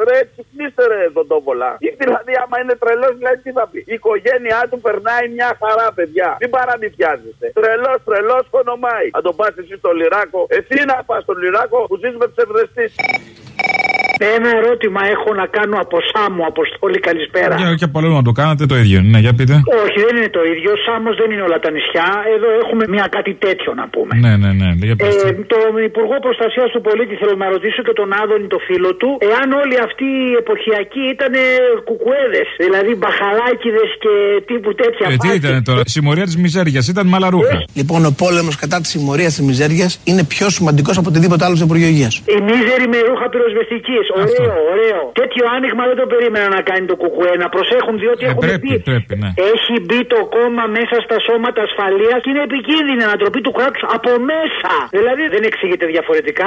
Ρε, ξυπνήστε ρε δοντόβολα. Ή δηλαδή, άμα είναι τρελός, δηλαδή τι θα πει; Η οικογένειά του περνάει μια χαρά, παιδιά. Μην παραμυθιάζεστε. Τρελός, τρελός, χονομάει. Αν τον πας εσύ στο λιράκο, εσύ να πας στο λιράκο που ζεις με ψευδεστήσει. Ένα ερώτημα έχω να κάνω από Σάμο, Αποστόλη, καλησπέρα. Για και από να το κάνατε το ίδιο. Ναι, για πείτε. Όχι, δεν είναι το ίδιο. Σάμος δεν είναι όλα τα νησιά. Εδώ έχουμε μια κάτι τέτοιο να πούμε. Ναι, ναι, ναι. Για Ε, πείτε. τον Υπουργό Προστασίας του Πολίτη θέλω να ρωτήσω και τον Άδωνη, το φίλο του, εάν όλοι αυτοί οι εποχιακοί ήταν κουκουέδες, δηλαδή μπαχαλάκιδες και τύπου τέτοια Ε, τι φάση. ήταν τώρα. Συμμορία της μιζέριας ήταν με άλλα ρούχα. Λοιπόν, ο πόλεμος κατά της συμμορίας της μιζέριας είναι πιο σημαντικός από οτιδήποτε άλλος στο Υπουργείο Υγείας. Η μίζερη με ρούχα πυροσβεστικής. Ωραίο, ωραίο. Τέτοιο άνοιγμα δεν το περίμενα να κάνει το κουκουέ. Να προσέχουν διότι Ε, έχουν πρέπει, πει. πρέπει, ναι. Έχει μπει το κόμμα μέσα στα σώματα ασφαλείας και είναι επικίνδυνη ανατροπή του κράτους από μέσα. Δηλαδή δεν εξηγείται διαφορετικά.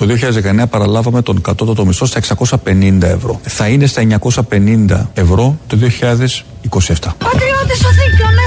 Το 2019 παραλάβαμε τον κατώτατο μισθό στα 650 ευρώ. Θα είναι στα 950 ευρώ το 2027. Πατριώτε, σωθήκαμε!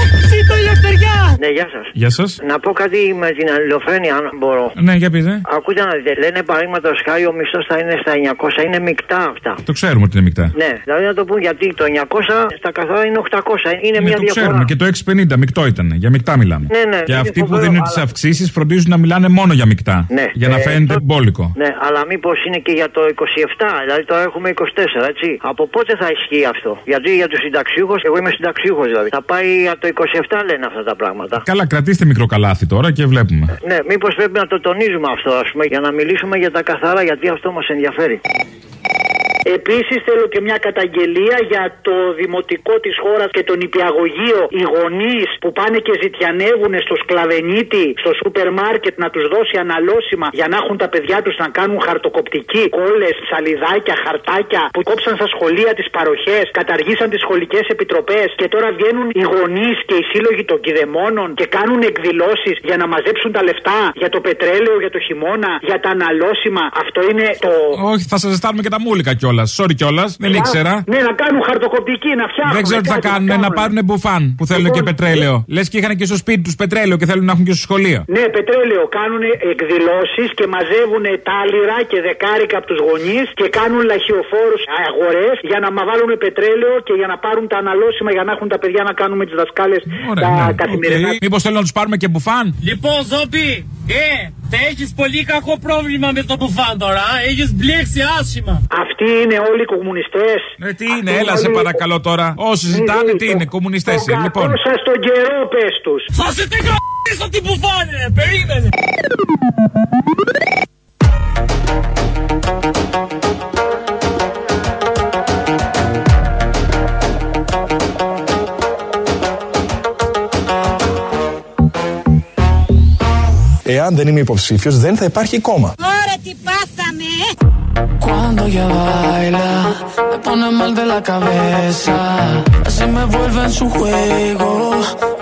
Ζήτω η ελευθεριά! Ναι, γεια σας. Γεια σας. Να πω κάτι με την αλληλοφρένεια, αν μπορώ. Ναι, για πείτε. Ακούτε να δείτε, λένε παραδείγματο χάρη ο μισθός θα είναι στα 900, είναι μεικτά αυτά. Το ξέρουμε ότι είναι μεικτά. Ναι, δηλαδή να το πούν γιατί το 900 στα καθαρά είναι 800. Είναι Ναι, μια το διαφορά. ξέρουμε. Και το 650 μεικτό ήταν. Για μεικτά μιλάμε. Ναι, ναι, Και είναι αυτοί που φοβερό, δίνουν τις αλλά- αυξήσεις φροντίζουν να μιλάνε μόνο για μεικτά. Ναι. Για να Ε, φαίνεται το- μπόλικο. Ναι, αλλά μήπως είναι και για το 27, δηλαδή τώρα έχουμε 24, έτσι. Από πότε θα ισχύει αυτό; Γιατί για τους συνταξιούχους, εγώ είμαι συνταξιούχος δηλαδή. Θα πάει για το 27 λένε αυτά τα πράγματα. Καλά, κρατήστε μικρό καλάθι τώρα και βλέπουμε. Ναι, μήπως πρέπει να το τονίζουμε αυτό, ας πούμε, για να μιλήσουμε για τα καθαρά, γιατί αυτό μας ενδιαφέρει. Επίσης θέλω και μια καταγγελία για το δημοτικό της χώρας και τον υπηαγωγείο. Οι γονείς που πάνε και ζητιανεύουν στο σκλαβενίτη, στο σούπερ μάρκετ να τους δώσει αναλώσιμα για να έχουν τα παιδιά τους να κάνουν χαρτοκοπτική, κόλλες, σαλιδάκια, χαρτάκια που κόψαν στα σχολεία τις παροχές, καταργήσαν τις σχολικές επιτροπές και τώρα βγαίνουν οι γονείς και οι σύλλογοι των κηδεμόνων και κάνουν εκδηλώσεις για να μαζέψουν τα λεφτά για το πετρέλαιο, για το χειμώνα, για τα αναλώσιμα. Αυτό είναι το. Όχι, θα σας ζεστάνουμε και τα μούλικα κιόλας. Sorry κιόλας, δεν ήξερα. Ναι, να κάνουν χαρτοκοπτική, να φτιάχνουν. Δεν ξέρω τι θα κάτι κάνουν, να πάρουν μπουφάν που θέλουν Λοιπόν, και πετρέλαιο. Λες και είχαν και στο σπίτι τους πετρέλαιο και θέλουν να έχουν και στο σχολείο. Ναι, πετρέλαιο. Κάνουν εκδηλώσεις και μαζεύουν τάλιρα και δεκάρικα από τους γονείς και κάνουν λαχιοφόρους αγορές για να μα βάλουν πετρέλαιο και για να πάρουν τα αναλώσιμα για να έχουν τα παιδιά να κάνουν με τις δασκάλες τα καθημερινά. Μήπως θέλουν να τους πάρουμε και μπουφάν; Λοιπόν, Ζόμπι, ε, θα έχεις πολύ κακό πρόβλημα με το μπουφάν τώρα. Έχεις μπλέξει άσχημα. Αυτοί είναι όλοι κομμουνιστές. Ε, τι είναι, έλα σε παρακαλώ τώρα. Όσοι ζητάνε, τι είναι, κομμουνιστές. Λοιπόν, Σας τον καιρό πες τους. Σώστε Είσαι τι που φάνε, περίμενε. Εάν δεν είμαι υποψήφιος, δεν θα υπάρχει κόμμα. Ωραία τι πάθαμε. Cuando ella baila, me pone mal de la cabeza. Así me vuelve en su juego,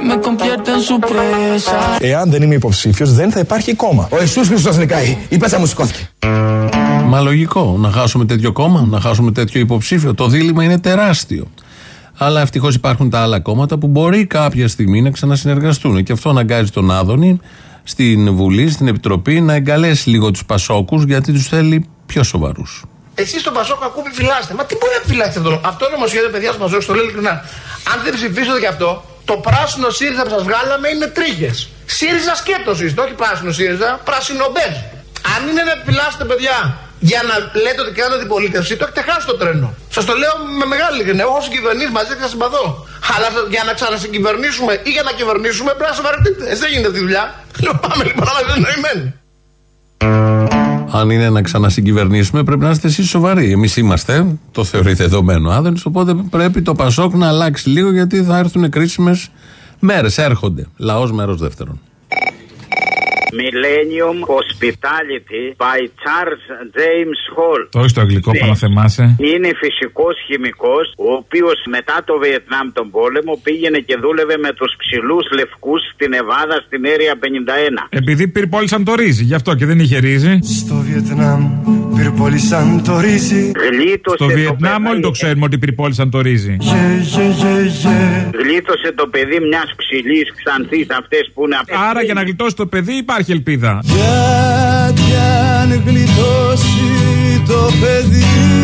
me convierte en su presa. Εάν δεν είμαι υποψήφιος, δεν θα υπάρχει κόμμα. Ο Ιησούς Χριστός νικάει. Η πέτσα μου σηκώθηκε. Μα λογικό να χάσουμε τέτοιο κόμμα, να χάσουμε τέτοιο υποψήφιο. Το δίλημα είναι τεράστιο. Αλλά ευτυχώς υπάρχουν τα άλλα κόμματα που μπορεί κάποια στιγμή να ξανασυνεργαστούν. Και αυτό αναγκάζει τον Άδωνη στην Βουλή, στην Επιτροπή, να εγκαλέσει λίγο τους Πασόκους γιατί τους θέλει πιο σοβαρούς. Εσείς στον Πασόκ ακούει επιφυλάσσετε. Μα τι μπορεί να επιφυλάξετε αυτό. Αυτό νομοσχέδιο, παιδιά, στο Πασόκ, το λέω ειλικρινά. Αν δεν ψηφίσετε γι' αυτό, το πράσινο ΣΥΡΙΖΑ που σας βγάλαμε είναι τρίχε. ΣΥΡΙΖΑ σκέτο είστε, όχι πράσινο ΣΥΡΙΖΑ, πράσινο μπέζ. Αν είναι να επιφυλάσσετε, παιδιά, για να λέτε ότι κάνετε αντιπολίτευση, το έχετε χάσει το τρένο. Σας το λέω με μεγάλη ειλικρινία. Εγώ έχω συγκυβερνήσει μαζί και θα συμπαθώ. Αλλά για να ξανασυγκυβερνήσουμε ή για να κυβερνήσουμε πρέπει να σοβαρευτείτε. Έτσι δεν γίνεται αυτή τη δουλειά. Λέω πάμε λοιπόν, αλλά δεν είναι νοημένη. Αν είναι να ξανασυγκυβερνήσουμε, πρέπει να είστε εσείς σοβαροί. Εμείς είμαστε, το θεωρείτε δεδομένο Άδωνη, οπότε πρέπει το Πασόκ να αλλάξει λίγο γιατί θα έρθουν κρίσιμες μέρες. Έρχονται. Λαός μέρος δεύτερον. Millennium Hospitality by Charles James Hall. Το έχεις το αγγλικό, Ναι. πάνω θεμάσαι. Είναι φυσικός χημικός, ο οποίος μετά το Βιετνάμ τον πόλεμο πήγαινε και δούλευε με τους ψηλούς λευκούς στην Εβάδα στην Έρια 51. Επειδή πυρπόλησαν το ρύζι, γι' αυτό και δεν είχε ρύζι. Στο Βιετνάμ πυρπόλησαν το ρύζι Γλίτωσε Στο το Βιετνάμ παιδάκι. όλοι το ξέρουμε ότι πυρπόλησαν το ρύζι. Γε γε γε γε Γλίτωσε το παιδί μιας ψηλής ξανθής αυτές που είναι απ' Άρα για να γλιτώσει το παιδί υπάρχει ελπίδα. Γιατί αν γλιτώσει το παιδί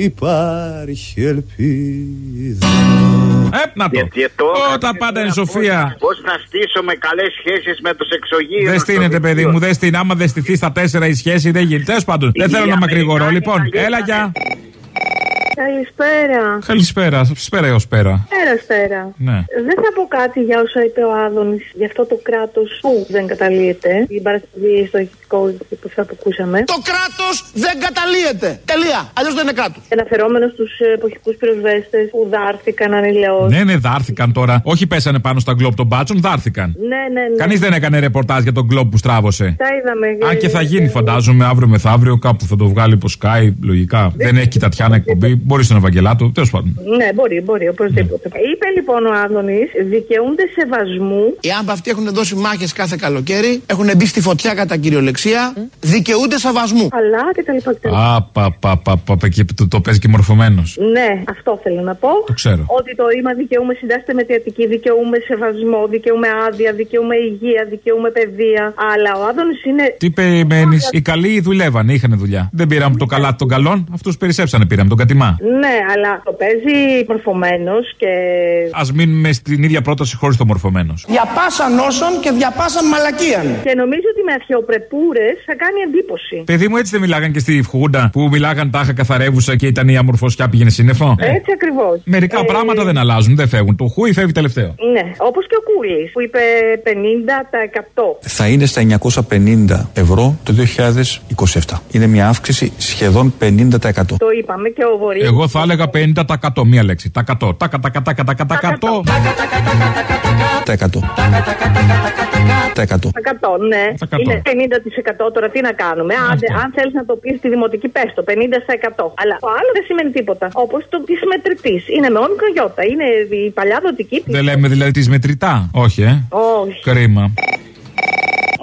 Υπάρχει ελπίδα Ε, να το. Και τώρα Όταν πάντα είναι Σοφία. Πώ θα στήσουμε καλές σχέσεις με τους εξωγείου. Δεν στείνεται, παιδί μου, δεν στείνεται. Άμα δεν στηθεί στα τέσσερα η σχέση, δεν γίνει. Τέλος πάντων, δεν θέλω να μακρηγορώ. Λοιπόν, έλα για. Καλησπέρα. Καλησπέρα, σπέρα έως πέρα. Πέρα, σπέρα. Ναι. Δεν θα πω κάτι για όσα είπε ο Άδωνης για αυτό το κράτος που δεν καταλύεται. Την Παρασκευή στο ηθικό από αυτά που ακούσαμε. Το κράτος δεν καταλύεται. Τελεία. Αλλιώς δεν είναι κράτος. Αναφερόμενο στους εποχικούς πυροσβέστες που δάρθηκαν ανηλαιώ. Ναι, ναι, δάρθηκαν τώρα. Όχι πέσανε πάνω στα γκλόπ των μπάτσων, δάρθηκαν. ναι, ναι. ναι. Κανείς δεν έκανε ρεπορτάζ για τον γκλόπ που στράβωσε. Τα είδαμε. Αν και θα γίνει, φαντάζομαι, αύριο μεθαύριο κάπου θα το βγάλει υπό Sky, λογικά. Δεν έχει Τατιάνα εκπομπή. Μπορεί στον Ευαγγελάτο, τέλος πάντων. Ναι, μπορεί, μπορεί, οπωσδήποτε. Είπε λοιπόν ο Άδωνης, δικαιούνται σεβασμού. Οι άμπα αυτοί έχουν δώσει μάχες κάθε καλοκαίρι, έχουν μπει στη φωτιά κατά κυριολεξία, δικαιούνται σεβασμού. Αλλά και τα λοιπά. και τα λοιπά. Α, πα, πα, πα, πα, πα, και το, το παίζει και μορφωμένος. Ναι, αυτό θέλω να πω. Το ξέρω. Ότι το ρήμα δικαιούμαι συντάσσεται με αιτιατική, δικαιούμαι σεβασμό, δικαιούμαι άδεια, δικαιούμαι υγεία, δικαιούμαι παιδεία. Αλλά ο Άδωνη είναι. Τι περιμένεις, οι καλοί δουλεύανε, είχαν δουλειά. Δεν πήραμε το καλάθι των καλών, αυτούς περισσέψανε, πήραμε τον κατημά. Ναι, αλλά το παίζει μορφωμένος και. Α μείνουμε στην ίδια πρόταση χωρίς το μορφωμένος. Διαπάσαν όσων και διαπάσαν μαλακίαν. Και νομίζω ότι με αρχαιοπρεπούρε θα κάνει εντύπωση. Παιδί μου, έτσι δεν μιλάγαν και στη Φχούντα που μιλάγαν τάχα καθαρεύουσα και ήταν η αμορφωσιά πήγαινε σύννεφο. Έτσι ακριβώ. Μερικά πράγματα δεν αλλάζουν, δεν φεύγουν. Το χούι φεύγει τελευταίο. Ναι, όπω και ο Κούλη που είπε 50%. Θα είναι στα 950 ευρώ το 2027. Είναι μια αύξηση σχεδόν 50%. Το είπαμε και ο Βορύδη. Εγώ θα έλεγα 50% μία λέξη. Τα 100. Τα κατα κατα κατα κατα 100. Τα 100. Τα 100. 100, ναι. Τα 100. Είναι 50% τώρα τι να κάνουμε. Αν, αν θέλεις να το πεις στη δημοτική, πες το 50%. Αλλά το άλλο δεν σημαίνει τίποτα. Όπως το της μετρητής. Είναι με όμικρο γιώτα. Είναι η παλιά δοτική. Δεν λέμε δηλαδή της μετρητά. Όχι, ε. Όχι. Κρίμα.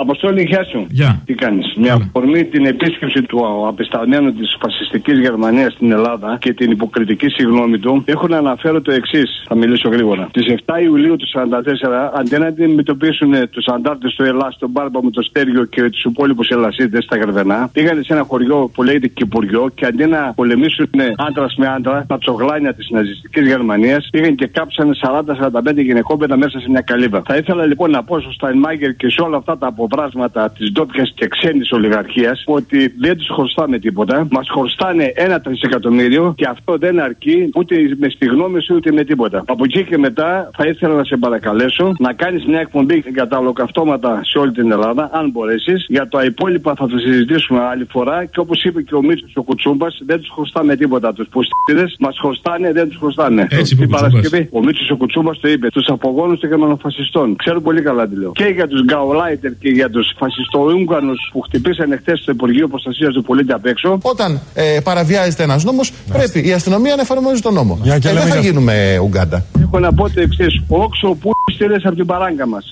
Αποστόλη, γεια σου. Γεια. Τι κάνεις; Με αφορμή την επίσκεψη του απεσταλμένου της φασιστικής Γερμανίας στην Ελλάδα και την υποκριτική συγγνώμη του, έχω να αναφέρω το εξής. Θα μιλήσω γρήγορα. Τις 7 Ιουλίου του 1944, αντί να αντιμετωπίσουν τους αντάρτες του Ελλάς, τον Μπάρμπα με το Στέργιο και τους υπόλοιπους Ελλασίτες στα Γερβενά, πήγανε σε ένα χωριό που λέγεται Κυπουριό και αντί να πολεμήσουν άντρας με άντρα, τα τσογλάνια της ναζιστικής Γερμανίας, πήγαν και κάψανε 40-45 γυναικόπαιδα μέσα σε μια καλύβα. Θα ήθελα λοιπόν να πω στο Σταϊνμάγκερ και σε όλα αυτά τα από πράσματα της ντόπιας και ξένης ολιγαρχίας ότι δεν τους χρωστάμε τίποτα. Μας χρωστάνε ένα τρισεκατομμύριο και αυτό δεν αρκεί ούτε με στη γνώμη σου ούτε με τίποτα. Από εκεί και μετά θα ήθελα να σε παρακαλέσω να κάνεις μια εκπομπή για τα ολοκαυτώματα σε όλη την Ελλάδα, αν μπορέσεις. Για τα υπόλοιπα θα τα συζητήσουμε άλλη φορά και όπως είπε και ο Μίτσος ο Κουτσούμπας, δεν τους χρωστάμε τίποτα. Τους πουστίδες μας χρωστάνε, δεν τους χρωστάνε. Έτσι είπε ο Την Κουτσούμπας. Παρασκευή ο Μίτσος ο Κουτσούμπας το είπε. Τους απογόνου των γερμανοφασιστών. Ξέρω πολύ καλά τι λέω. Και για τους Γκαουλάιτερ και για τους φασιστοούγκανου που χτυπήσανε χθες στο Υπουργείο Προστασίας του Πολίτη απ' έξω. Όταν ε, παραβιάζεται ένας νόμος, πρέπει η αστυνομία να εφαρμόζει τον νόμο. Μια και Ε, λέμε δεν θα για- γίνουμε Ουγγάντα. Έχω να πω το εξής. Όξο που στείλε από την παράγκα μας.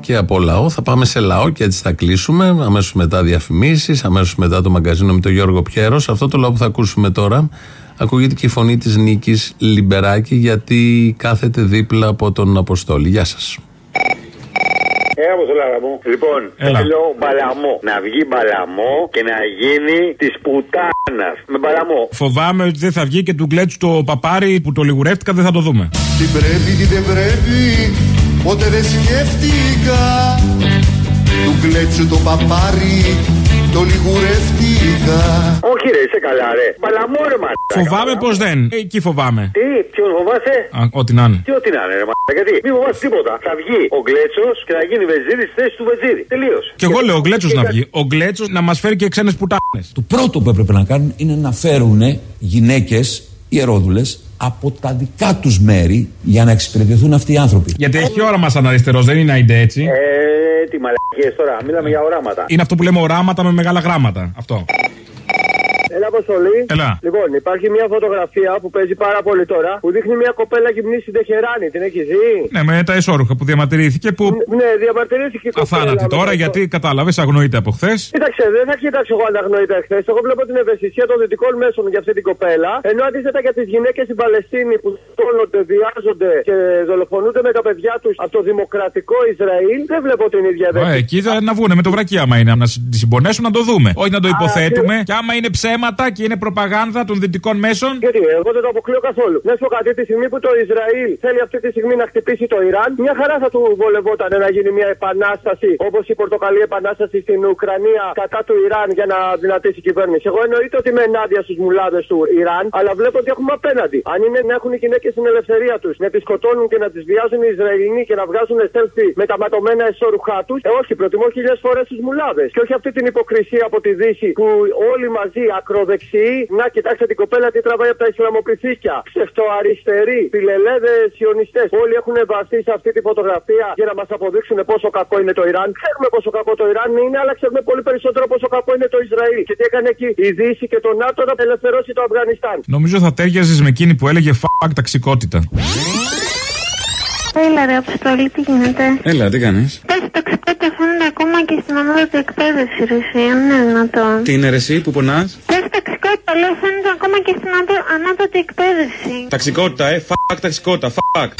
Και από λαό θα πάμε σε λαό και έτσι θα κλείσουμε. Αμέσως μετά διαφημίσεις, αμέσως μετά το μαγκαζίνο με τον Γιώργο Πιέρος. Σε αυτό το λαό που θα ακούσουμε τώρα, ακούγεται και η φωνή της Νίκης Λιμπεράκη, γιατί κάθεται δίπλα από τον Αποστόλη. Γεια σας. Ε, Αποστολάρα μου. Λοιπόν, Έλα. θέλω μπαλαμό. Να βγει μπαλαμό και να γίνει της πουτάνας. Με μπαλαμό. Φοβάμαι ότι δεν θα βγει και του γκλέτσου το παπάρι που το λιγουρεύτηκα δεν θα το δούμε. Τι πρέπει, τι δεν πρέπει, ποτέ δεν σκέφτηκα Του κλέτσου το παπάρι, το λιγουρεύτηκα Όχι, ρε, είσαι καλά, ρε. Μπαλαμό, ρε, μα. Φοβάμαι πως δεν. Ε, Εκεί φοβάμαι. Τι, ποιον φοβάσαι; Α, ό,τι να είναι. Τι ό,τι να είναι, ρε, μα. Γιατί, μη φοβάσαι τίποτα. Θα βγει ο Γκλέτσος και θα γίνει βεζίρι στη θέση του βεζίρι. Τελείωσε. Και εγώ λέω ο Γκλέτσος να βγει. Ο Γκλέτσος να μας φέρει και ξένες πουτάνες. Το πρώτο που έπρεπε να κάνουν είναι να φέρουν γυναίκες, ιερόδουλε, από τα δικά τους μέρη για να εξυπηρετηθούν αυτοί οι άνθρωποι. Γιατί έχει όραμα σαν αριστερός, δεν είναι αϊντε έτσι; Ε, τι μαλακίες τώρα. Μιλάμε για οράματα. Είναι αυτό που λέμε οράματα με μεγάλα γράμματα. Αυτό. Έλα, Αποστολή. Έλα. Λοιπόν, υπάρχει μια φωτογραφία που παίζει πάρα πολύ τώρα που δείχνει μια κοπέλα γυμνή στην Τεχεράνη. Την έχεις δει; Ναι, με τα εσόρουχα που διαμαρτυρήθηκε που. Ναι, διαμαρτυρήθηκε η κοπέλα. Αθάνατη με τώρα το- γιατί κατάλαβες, αγνοείται από χθες. Κοίταξε, δεν θα κοιτάξω εγώ αν αγνοείται εχθέ. Εγώ βλέπω την ευαισθησία των δυτικών μέσων για αυτή την κοπέλα. Ενώ αντίθετα για τις γυναίκες στην Παλαιστίνη που σκόνονται, βιάζονται και δολοφονούνται με τα παιδιά τους από το δημοκρατικό Ισραήλ, δεν βλέπω την ίδια Ε, ευαισθησία. εκεί θα να βγούνε με το βρακί άμα είναι. Να συ- τη συμπονέσουν να το δούμε. Όχι να το υποθέτουμε. Και άμα είναι ψέματα και είναι προπαγάνδα των δυτικών μέσων. Γιατί εγώ δεν το αποκλείω καθόλου. Να σου πω κάτι, τη στιγμή που το Ισραήλ θέλει αυτή τη στιγμή να χτυπήσει το Ιράν, μια χαρά θα του βολευόταν να γίνει μια επανάσταση όπως η Πορτοκαλή επανάσταση στην Ουκρανία κατά του Ιράν για να δυνατήσει η κυβέρνηση. Εγώ εννοείται ότι είμαι ενάντια στους μουλάδες του Ιράν, αλλά βλέπω ότι έχουμε απέναντι. Αν είναι να έχουν οι γυναίκες την ελευθερία τους, να τις σκοτώνουν και να τις βιάζουν οι Ισραηλινοί και να βγάζουν selfie με τα ματωμένα εσώρουχά τους, ε, όχι, προτιμώ χιλιάδε φορές τους μουλάδες. Και όχι αυτή την υποκρισία από τη Δύση που όλοι μαζί ακροδεξιοί, να κοιτάξτε την κοπέλα τι τραβάει από τα Ισλαμοπληθήκια. Ψευτοαριστεροί, φιλελέδε σιωνιστές. Όλοι έχουν βαστεί σε αυτή τη φωτογραφία για να μας αποδείξουν πόσο κακό είναι το Ιράν. Ξέρουμε πόσο κακό το Ιράν είναι, αλλά ξέρουμε πολύ περισσότερο πόσο κακό είναι το Ισραήλ. Και τι έκανε εκεί η Δύση και το ΝΑΤΟ να απελευθερώσει το Αφγανιστάν. Νομίζω θα τέριαζες με εκείνη που έλεγε φακ ταξικότητα. Έλα ρε Αποστολή, τι γίνεται; Έλα, τι κάνεις; Πες τοξικότητα φαίνεται ακόμα και στην ανώτατη εκπαίδευση, ρε εσύ, αν είναι δυνατόν. Τι είναι ρε εσύ που πονάς; Πες τοξικότητα, λέω, φαίνεται ακόμα και στην ανώτο- ανώτατη εκπαίδευση. Ταξικότητα, ε. Φακ ταξικότητα, φακ.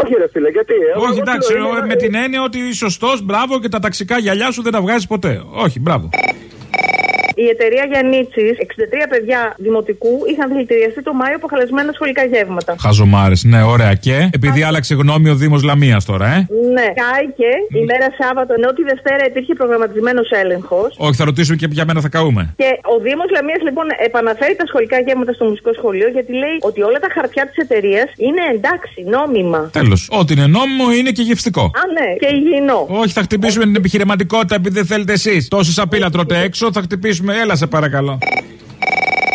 Όχι, ρε φίλε, γιατί. ε, Όχι, εγώ εντάξει, σου λέω, ε, είναι- με την έννοια ότι σωστός, μπράβο και τα ταξικά γυαλιά σου δεν τα βγάζεις ποτέ. Όχι, μπράβο. Η εταιρεία Γιαννίτσης, 63 παιδιά δημοτικού, είχαν δηλητηριαστεί το Μάιο από χαλασμένα σχολικά γεύματα. Χαζομάρες, ναι, ωραία. Και επειδή άλλαξε γνώμη ο Δήμος Λαμίας τώρα, ε; Ναι, κάηκε η μέρα Σάββατο, ενώ τη Δευτέρα υπήρχε προγραμματισμένος έλεγχος. Όχι, θα ρωτήσουμε και ποια μέρα θα καούμε. Και ο Δήμος Λαμίας λοιπόν επαναφέρει τα σχολικά γεύματα στο μουσικό σχολείο γιατί λέει ότι όλα τα χαρτιά της εταιρείας είναι εντάξει, νόμιμα. Τέλος. Ό,τι είναι νόμιμο είναι και γευστικό. Α, ναι, και υγιεινό. Όχι, θα χτυπήσουμε την επιχειρηματικότητα επειδή δεν θέλετε εσείς. Τόση σαπίλα τρώτε έξω, θα χτυπήσουμε. Έλα, σε παρακαλώ.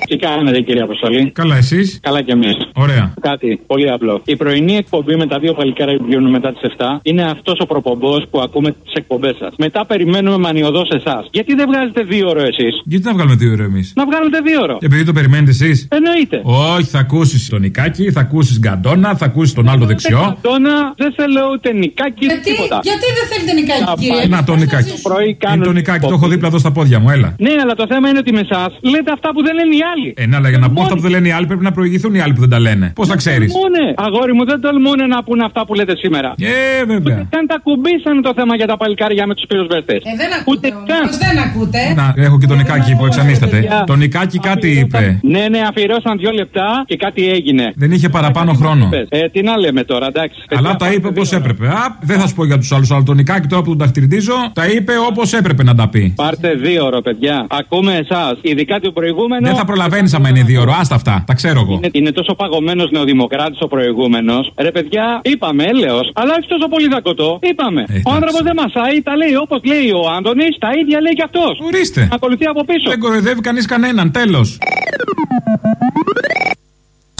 Τι κάνετε κύριε Αποστολή; Καλά, εσείς; Καλά κι εμείς. Ωραία. Κάτι πολύ απλό. Η πρωινή εκπομπή με τα δύο παλικάρια που βγαίνουν μετά τις 7 είναι αυτός ο προπομπός που ακούμε τις εκπομπές σας. Μετά περιμένουμε μανιωδώς εσάς. Γιατί δεν βγάζετε δύο ώρο εσείς; Γιατί να βγάλουμε δύο ώρε εμείς; Να βγάλετε δύο ώρο. Επειδή το περιμένετε εσείς. Εννοείται. Όχι, θα ακούσεις τον Νικάκη, θα ακούσεις Γκαντόνα, θα ακούσεις τον άλλο δεξιό. Τώρα δεν θέλω ούτε νικάκι Γιατί, τίποτα. γιατί δεν θέλετε νικάκι, κύριε; Να το Νικάκη. Πρωί Είναι κάνουν το Νικάκη, το έχω δίπλα εδώ στα πόδια μου, έλα. Ναι, αλλά το θέμα είναι ότι με εσάς λέτε αυτά που δεν λένε οι άλλοι. Ε, ναι, αλλά για να πω αυτά που δεν λένε οι άλλοι πρέπει να προηγηθούν οι άλλοι που δεν τα λένε. Πώς θα ξέρεις; Τολμούνε. Αγόρι μου, δεν τολμούνε να πούνε αυτά που λέτε σήμερα. Ε, βέβαια. Ούτε καν τα κουμπίσανε το θέμα για τα παλικάρια με τους πυροσβέστες. Ε, δεν ακούτε. όμως, δεν ακούτε; Να, έχω και τον Νικάκη που εξανίσταται. Το Νικάκη κάτι είπε. Ναι, ναι, αφιερώσαν δύο λεπτά και κάτι έγινε. Δεν είχε παραπάνω χρόνο. Ε, τι να λέμε τώρα, εντάξει. Αλλά τα είπε όπως έπρεπε. Α, δεν θα σου πω για τους άλλους, αλλά τον Νικάκη τώρα που τον ταχτυρντίζω, τα είπε όπως έπρεπε να τα πει. Πάρτε δύο ώρο, παιδιά. Ακούμε εσάς. Ειδικά το προηγούμενο. Δεν θα προλαβαίνει άμα είναι δύο ώρο. Άστα αυτά. Τα ξέρω εγώ. Είναι, είναι τόσο παγωμένος νεοδημοκράτης ο προηγούμενος. Ρε, παιδιά, είπαμε, έλεος. Αλλά όχι τόσο πολύ δακοτό. Είπαμε. ο άνθρωπος δεν μασάει, τα λέει όπως λέει ο Άντωνης, τα ίδια λέει και αυτός. Ορίστε. Ακολουθεί από πίσω. Δεν κοροϊδεύει κανείς κανέναν. Τέλος.